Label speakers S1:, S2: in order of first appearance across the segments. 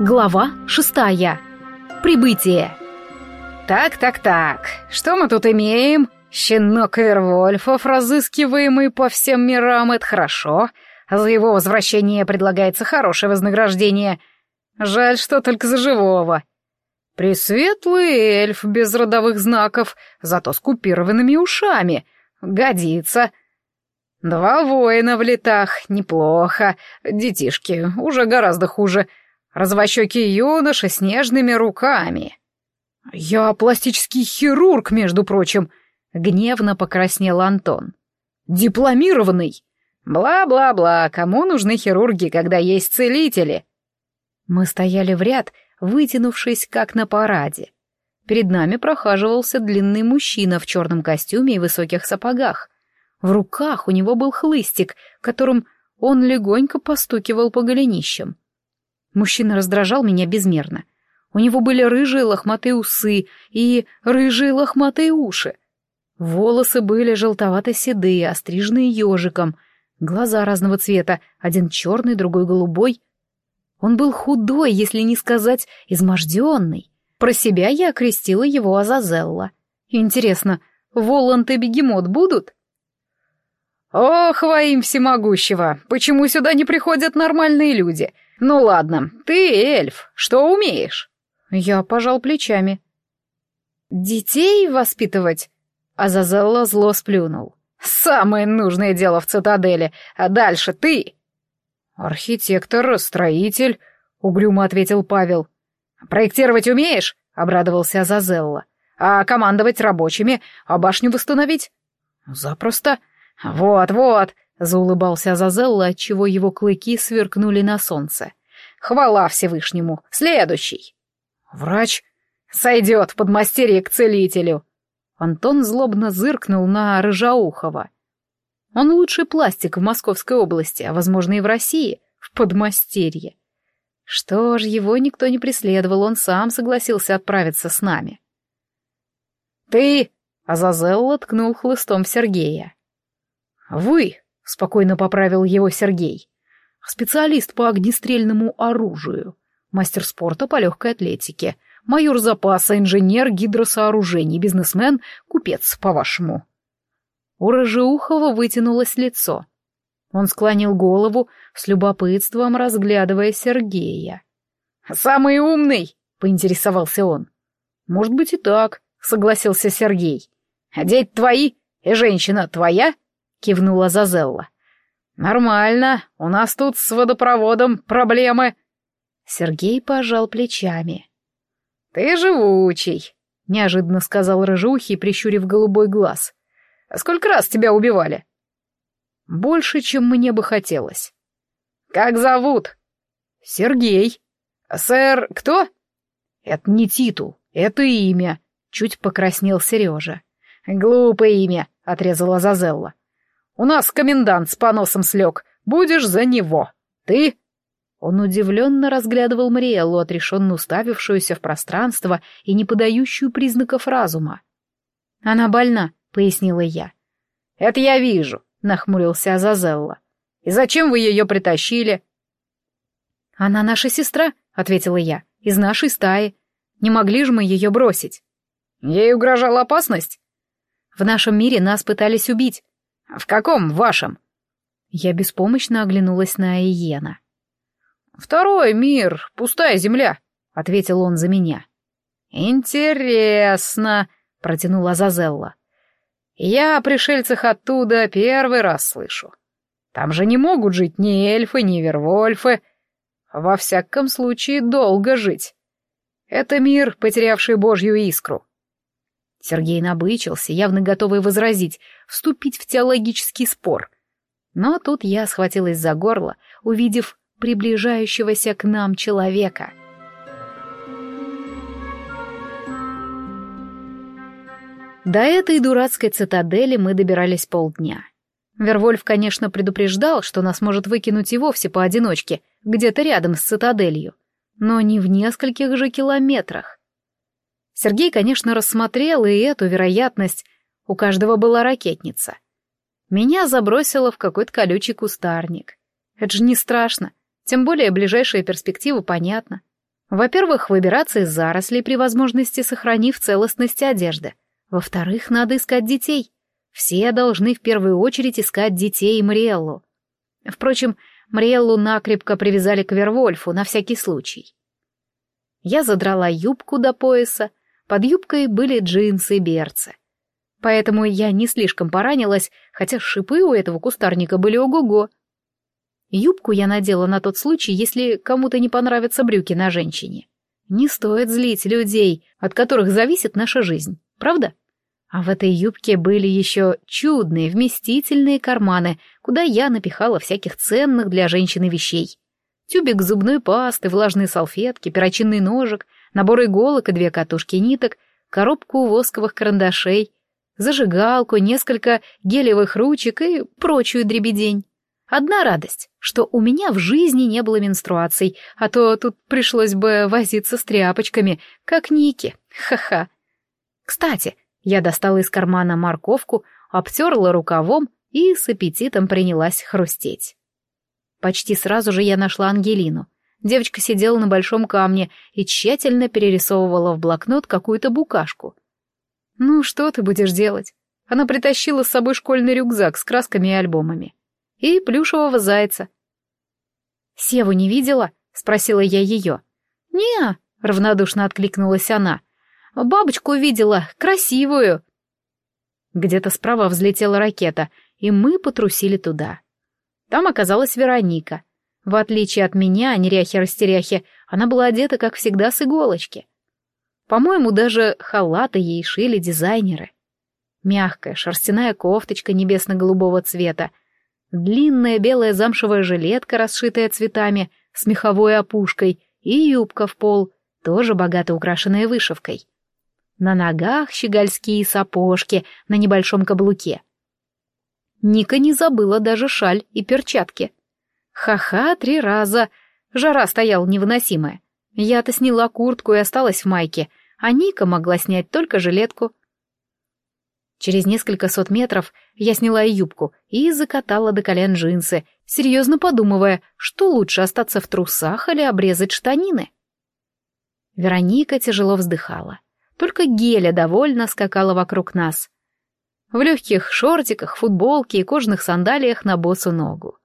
S1: Глава шестая. Прибытие.
S2: Так-так-так, что мы тут имеем? Щенок Вервольфов, разыскиваемый по всем мирам, это хорошо. За его возвращение предлагается хорошее вознаграждение. Жаль, что только за живого. Пресветлый эльф без родовых знаков, зато с купированными ушами. Годится. Два воина в летах, неплохо. Детишки, уже гораздо хуже — Развощекий юноша с нежными руками. «Я пластический хирург, между прочим», — гневно покраснел Антон. «Дипломированный». «Бла-бла-бла, кому нужны хирурги, когда есть целители?» Мы стояли в ряд, вытянувшись, как на параде. Перед нами прохаживался длинный мужчина в черном костюме и высоких сапогах. В руках у него был хлыстик, которым он легонько постукивал по голенищам. Мужчина раздражал меня безмерно. У него были рыжие лохматые усы и рыжие лохматые уши. Волосы были желтовато-седые, остриженные ежиком, глаза разного цвета, один черный, другой голубой. Он был худой, если не сказать изможденный. Про себя я окрестила его Азазелла. Интересно, Воланд и Бегемот будут? «Ох, во им всемогущего! Почему сюда не приходят нормальные люди? «Ну ладно, ты эльф, что умеешь?» Я пожал плечами. «Детей воспитывать?» Азазелла зло сплюнул. «Самое нужное дело в цитадели, а дальше ты!» «Архитектор, строитель», — угрюмо ответил Павел. «Проектировать умеешь?» — обрадовался Азазелла. «А командовать рабочими, а башню восстановить?» «Запросто». «Вот-вот, Заулыбался Азазелла, отчего его клыки сверкнули на солнце. «Хвала Всевышнему! Следующий!» «Врач?» «Сойдет подмастерье к целителю!» Антон злобно зыркнул на Рыжаухова. Он лучший пластик в Московской области, а, возможно, и в России, в подмастерье. Что ж, его никто не преследовал, он сам согласился отправиться с нами. «Ты!» — Азазелла ткнул хлыстом Сергея. «Вы!» спокойно поправил его Сергей. Специалист по огнестрельному оружию, мастер спорта по легкой атлетике, майор запаса, инженер гидросооружений, бизнесмен, купец, по-вашему. У Рожеухова вытянулось лицо. Он склонил голову, с любопытством разглядывая Сергея. «Самый умный!» — поинтересовался он. «Может быть и так», — согласился Сергей. «А дети твои? И женщина твоя?» — кивнула Зазелла. «Нормально, у нас тут с водопроводом проблемы». Сергей пожал плечами. «Ты живучий», — неожиданно сказал Рыжухий, прищурив голубой глаз. «А сколько раз тебя убивали?» «Больше, чем мне бы хотелось». «Как зовут?» «Сергей». «Сэр, кто?» «Это не титул, это имя», — чуть покраснел Сережа. «Глупое имя», — отрезала Зазелла. У нас комендант с поносом слег. Будешь за него. Ты...» Он удивленно разглядывал Мариэллу, отрешенно уставившуюся в пространство и не подающую признаков разума. «Она больна», — пояснила я. «Это я вижу», — нахмурился Азазелла. «И зачем вы ее притащили?» «Она наша сестра», — ответила я, — «из нашей стаи. Не могли же мы ее бросить?» «Ей угрожала опасность?» «В нашем мире нас пытались убить. «В каком вашем?» Я беспомощно оглянулась на Иена. «Второй мир, пустая земля», — ответил он за меня. «Интересно», — протянула Зазелла. «Я о пришельцах оттуда первый раз слышу. Там же не могут жить ни эльфы, ни вервольфы. Во всяком случае, долго жить. Это мир, потерявший божью искру. Сергей набычился, явно готовый возразить, вступить в теологический спор. Но тут я схватилась за горло, увидев приближающегося к нам человека. До этой дурацкой цитадели мы добирались полдня. Вервольф, конечно, предупреждал, что нас может выкинуть и вовсе поодиночке, где-то рядом с цитаделью, но не в нескольких же километрах. Сергей, конечно, рассмотрел и эту вероятность. У каждого была ракетница. Меня забросило в какой-то колючий кустарник. Это же не страшно, тем более ближайшая перспектива понятна.
S1: Во-первых, выбираться из зарослей при возможности сохранив целостность одежды. Во-вторых, надо искать детей. Все должны в первую очередь искать детей и Мариэллу. Впрочем, Мариэллу накрепко привязали к Вервольфу на всякий случай. Я задрала юбку до пояса, под юбкой были джинсы и берцы. Поэтому я не слишком поранилась, хотя шипы у этого кустарника были ого-го. Юбку я надела на тот случай, если кому-то не понравятся брюки на женщине. Не стоит злить людей, от которых зависит наша жизнь, правда? А в этой юбке были еще чудные вместительные карманы, куда я напихала всяких ценных для женщины вещей. Тюбик зубной пасты, влажные салфетки, перочинный ножик, набор иголок и две катушки ниток, коробку восковых карандашей, зажигалку, несколько гелевых ручек и прочую дребедень. Одна радость, что у меня в жизни не было менструаций, а то тут пришлось бы возиться с тряпочками, как Ники. Ха-ха. Кстати, я достала из кармана морковку, обтерла рукавом и с аппетитом принялась хрустеть. Почти сразу же я нашла Ангелину. Девочка сидела на большом камне и тщательно перерисовывала в блокнот какую-то букашку. «Ну, что ты будешь делать?» Она притащила с собой школьный рюкзак с красками и альбомами и плюшевого зайца. «Севу не видела?» — спросила я ее. «Не-а», равнодушно откликнулась она. «Бабочку видела, красивую». Где-то справа взлетела ракета, и мы потрусили туда. Там оказалась Вероника. В отличие от меня, неряхи-растеряхи, она была одета, как всегда, с иголочки. По-моему, даже халаты ей шили дизайнеры. Мягкая шерстяная кофточка небесно-голубого цвета, длинная белая замшевая жилетка, расшитая цветами, с меховой опушкой, и юбка в пол, тоже богато украшенная вышивкой. На ногах щегольские сапожки на небольшом каблуке. Ника не забыла даже шаль и перчатки. Ха-ха, три раза. Жара стояла невыносимая. Я-то сняла куртку и осталась в майке, а Ника могла снять только жилетку. Через несколько сот метров я сняла юбку и закатала до колен джинсы, серьезно подумывая, что лучше остаться в трусах или обрезать штанины. Вероника тяжело вздыхала. Только Геля довольно скакала вокруг нас. В легких шортиках, футболке и кожаных сандалиях на босу ногу.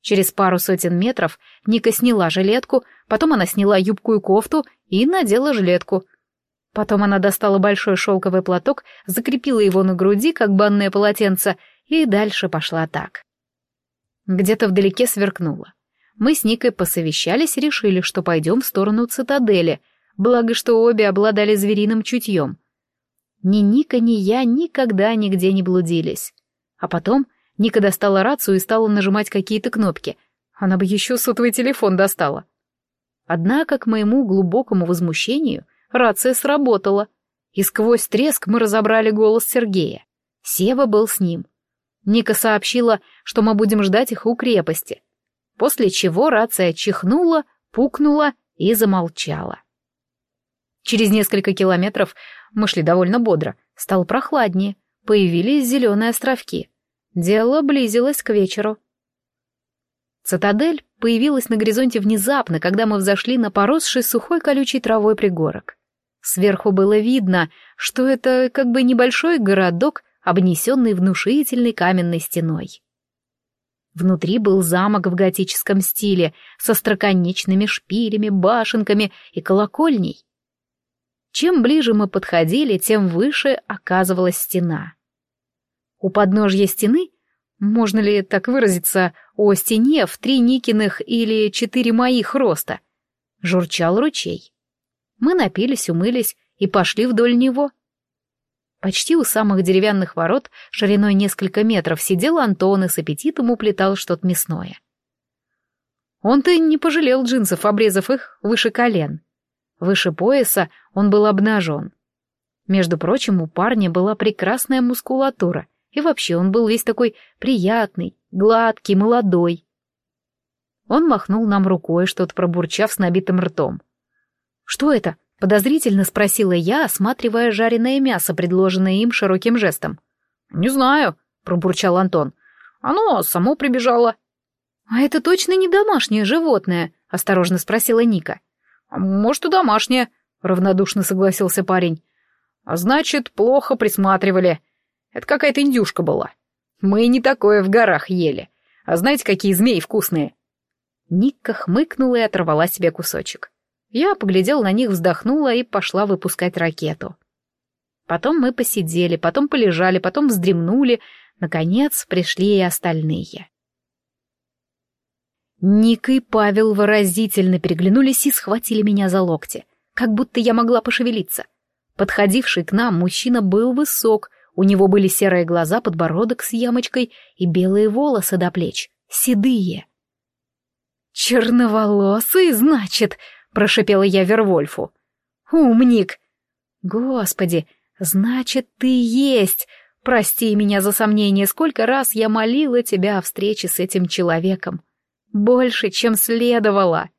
S1: Через пару сотен метров Ника сняла жилетку, потом она сняла юбку и кофту и надела жилетку — Потом она достала большой шелковый платок, закрепила его на груди, как банное полотенце, и дальше пошла так. Где-то вдалеке сверкнуло. Мы с Никой посовещались и решили, что пойдем в сторону цитадели, благо что обе обладали звериным чутьем. Ни Ника, ни я никогда нигде не блудились. А потом Ника достала рацию и стала нажимать какие-то кнопки. Она бы еще сотовый телефон достала. Однако, к моему глубокому возмущению — рация сработала, и сквозь треск мы разобрали голос Сергея. Сева был с ним. Ника сообщила, что мы будем ждать их у крепости, после чего рация чихнула, пукнула и замолчала. Через несколько километров мы шли довольно бодро, стало прохладнее, появились зеленые островки. Дело близилось к вечеру. Цитадель появилась на горизонте внезапно, когда мы взошли на поросший сухой колючей травой пригорок. Сверху было видно, что это как бы небольшой городок, обнесенный внушительной каменной стеной. Внутри был замок в готическом стиле, со строконечными шпилями, башенками и колокольней. Чем ближе мы подходили, тем выше оказывалась стена. У подножья стены, можно ли так выразиться, о стене в три Никиных или четыре моих роста, журчал ручей. Мы напились, умылись и пошли вдоль него. Почти у самых деревянных ворот, шириной несколько метров, сидел Антон и с аппетитом уплетал что-то мясное. Он-то не пожалел джинсов, обрезав их выше колен. Выше пояса он был обнажен. Между прочим, у парня была прекрасная мускулатура, и вообще он был весь такой приятный, гладкий, молодой. Он махнул нам рукой, что-то пробурчав с набитым ртом. «Что это?» — подозрительно спросила я, осматривая жареное мясо, предложенное им широким жестом. «Не знаю», — пробурчал Антон. «Оно само прибежало». «А это точно не домашнее животное?» — осторожно спросила Ника.
S2: «Может, и домашняя», — равнодушно согласился парень. «А значит, плохо присматривали. Это какая-то индюшка была. Мы не такое в горах ели. А знаете, какие змеи вкусные?»
S1: Никка хмыкнула и оторвала себе кусочек. Я поглядела на них, вздохнула и пошла выпускать ракету. Потом мы посидели, потом полежали, потом вздремнули. Наконец пришли и остальные. Ника и Павел выразительно переглянулись и схватили меня за локти, как будто я могла пошевелиться. Подходивший к нам мужчина был высок, у него были серые глаза, подбородок с ямочкой и белые волосы до плеч, седые. «Черноволосый, значит?» — прошипела я Вервольфу. «Умник!» «Господи, значит, ты есть! Прости меня за сомнение, сколько раз я молила тебя о встрече с этим человеком!» Больше, чем следовало.